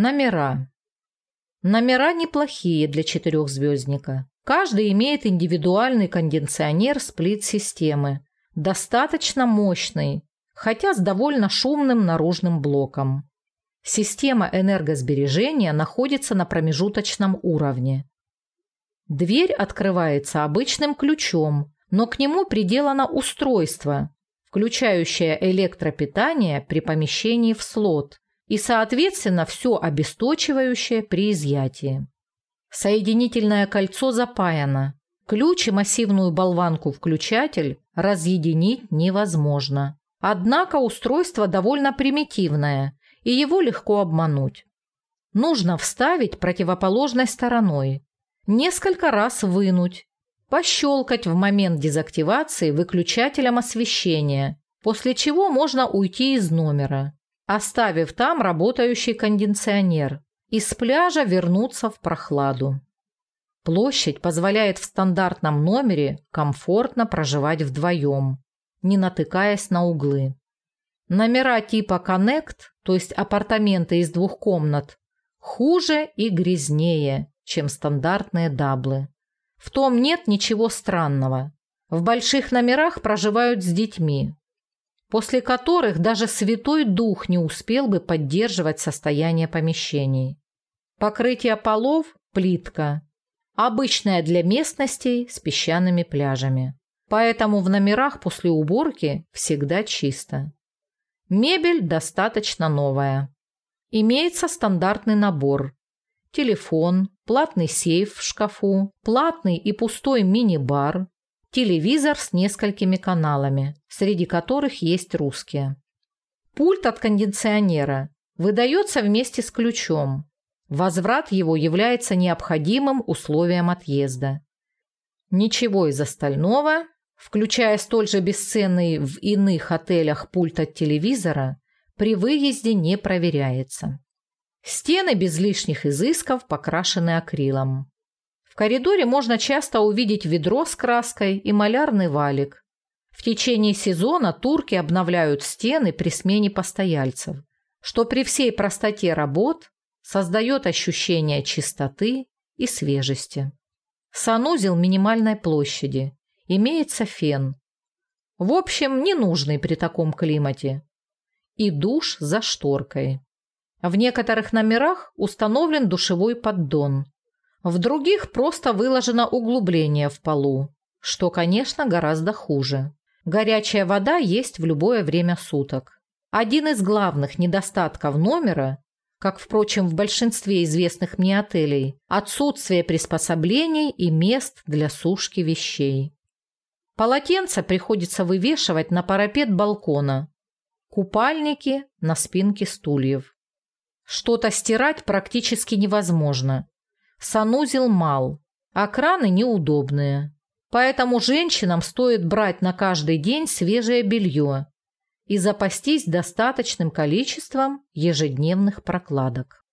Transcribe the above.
Номера. Номера неплохие для четырехзвездника. Каждый имеет индивидуальный кондиционер сплит-системы, достаточно мощный, хотя с довольно шумным наружным блоком. Система энергосбережения находится на промежуточном уровне. Дверь открывается обычным ключом, но к нему приделано устройство, включающее электропитание при помещении в слот и, соответственно, все обесточивающее при изъятии. Соединительное кольцо запаяно. Ключ и массивную болванку-включатель разъединить невозможно. Однако устройство довольно примитивное, и его легко обмануть. Нужно вставить противоположной стороной, несколько раз вынуть, пощелкать в момент дезактивации выключателем освещения, после чего можно уйти из номера, оставив там работающий кондиционер, и с пляжа вернуться в прохладу. Площадь позволяет в стандартном номере комфортно проживать вдвоем, не натыкаясь на углы. Номера типа Connect, то есть апартаменты из двух комнат, хуже и грязнее, чем стандартные даблы. В том нет ничего странного. В больших номерах проживают с детьми, после которых даже Святой Дух не успел бы поддерживать состояние помещений. Покрытие полов – плитка, обычная для местностей с песчаными пляжами. Поэтому в номерах после уборки всегда чисто. Мебель достаточно новая. Имеется стандартный набор. Телефон, платный сейф в шкафу, платный и пустой мини-бар, телевизор с несколькими каналами, среди которых есть русские. Пульт от кондиционера выдается вместе с ключом. Возврат его является необходимым условием отъезда. Ничего из остального, включая столь же бесценный в иных отелях пульт от телевизора, при выезде не проверяется. Стены без лишних изысков покрашены акрилом. Коридоре можно часто увидеть ведро с краской и малярный валик. В течение сезона турки обновляют стены при смене постояльцев, что при всей простоте работ создает ощущение чистоты и свежести. Санузел минимальной площади. Имеется фен. В общем, ненужный при таком климате. И душ за шторкой. В некоторых номерах установлен душевой поддон. В других просто выложено углубление в полу, что, конечно, гораздо хуже. Горячая вода есть в любое время суток. Один из главных недостатков номера, как, впрочем, в большинстве известных мне отелей, отсутствие приспособлений и мест для сушки вещей. Полотенца приходится вывешивать на парапет балкона, купальники на спинке стульев. Что-то стирать практически невозможно. Санузел мал, а краны неудобные. Поэтому женщинам стоит брать на каждый день свежее белье и запастись достаточным количеством ежедневных прокладок.